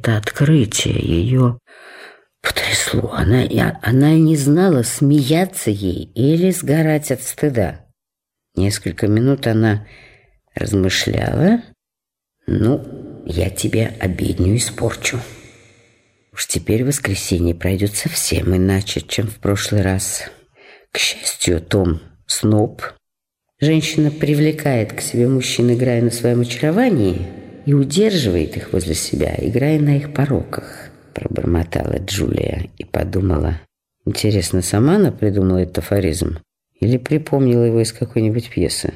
это открытие ее потрясло. Она, она не знала, смеяться ей или сгорать от стыда. Несколько минут она размышляла. «Ну, я тебе обедню испорчу. Уж теперь воскресенье пройдет совсем иначе, чем в прошлый раз. К счастью, Том сноб. Женщина привлекает к себе мужчин, играя на своем очаровании, и удерживает их возле себя, играя на их пороках», пробормотала Джулия и подумала. «Интересно, сама она придумала этот афоризм?» Или припомнила его из какой-нибудь пьесы.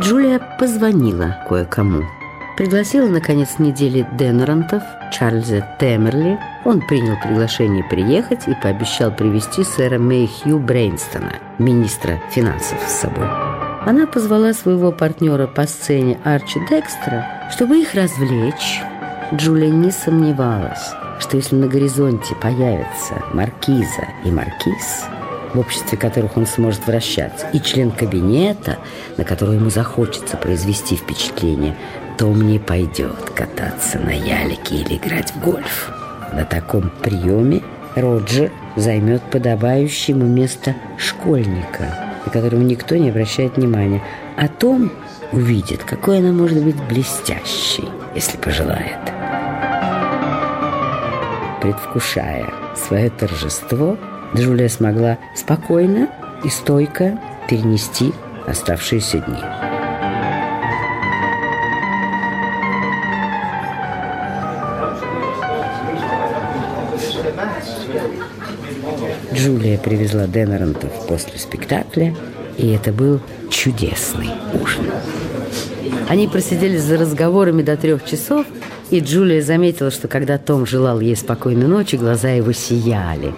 Джулия позвонила кое-кому. Пригласила на конец недели Денрантов, Чарльза Темерли. Он принял приглашение приехать и пообещал привести сэра Мэйхью Брейнстона, министра финансов, с собой. Она позвала своего партнера по сцене Арчи Декстера, чтобы их развлечь. Джулия не сомневалась, что если на горизонте появятся маркиза и маркиз, в обществе которых он сможет вращаться, и член кабинета, на которого ему захочется произвести впечатление, то он не пойдет кататься на ялике или играть в гольф. На таком приеме Роджер займет подобающее ему место школьника, на которого никто не обращает внимания, а Том увидит, какой она может быть блестящей, если пожелает предвкушая свое торжество, Джулия смогла спокойно и стойко перенести оставшиеся дни. Джулия привезла Денерантов после спектакля, и это был чудесный ужин. Они просидели за разговорами до трех часов, и Джулия заметила, что когда Том желал ей спокойной ночи, глаза его сияли.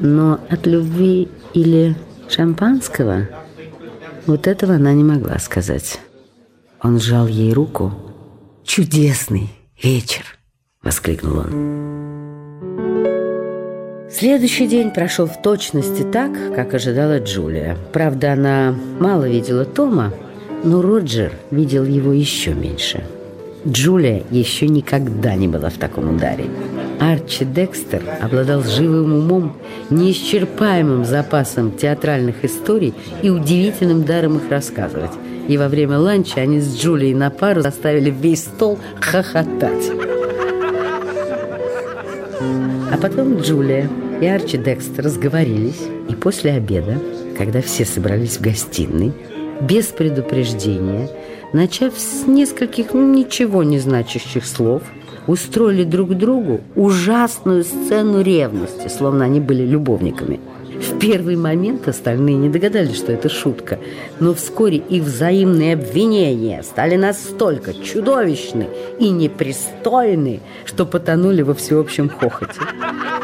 Но от любви или шампанского вот этого она не могла сказать. Он сжал ей руку. «Чудесный вечер!» — воскликнул он. Следующий день прошел в точности так, как ожидала Джулия. Правда, она мало видела Тома, но Роджер видел его еще меньше – Джулия еще никогда не была в таком ударе. Арчи Декстер обладал живым умом, неисчерпаемым запасом театральных историй и удивительным даром их рассказывать. И во время ланча они с Джулией на пару заставили весь стол хохотать. А потом Джулия и Арчи Декстер разговорились, и после обеда, когда все собрались в гостиной, без предупреждения – начав с нескольких ну, ничего не значащих слов, устроили друг другу ужасную сцену ревности, словно они были любовниками. В первый момент остальные не догадались, что это шутка, но вскоре их взаимные обвинения стали настолько чудовищны и непристойны, что потонули во всеобщем хохоте.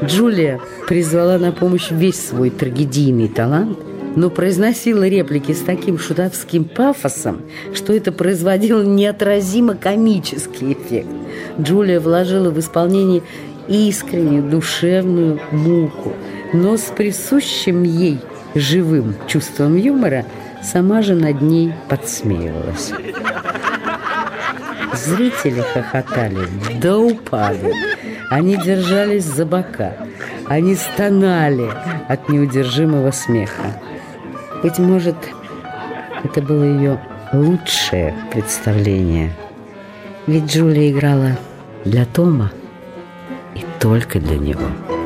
Джулия призвала на помощь весь свой трагедийный талант – но произносила реплики с таким шутовским пафосом, что это производило неотразимо комический эффект. Джулия вложила в исполнение искреннюю душевную муку, но с присущим ей живым чувством юмора сама же над ней подсмеивалась. Зрители хохотали до упаду. Они держались за бока. Они стонали от неудержимого смеха. Быть может, это было ее лучшее представление. Ведь Джулия играла для Тома только для него.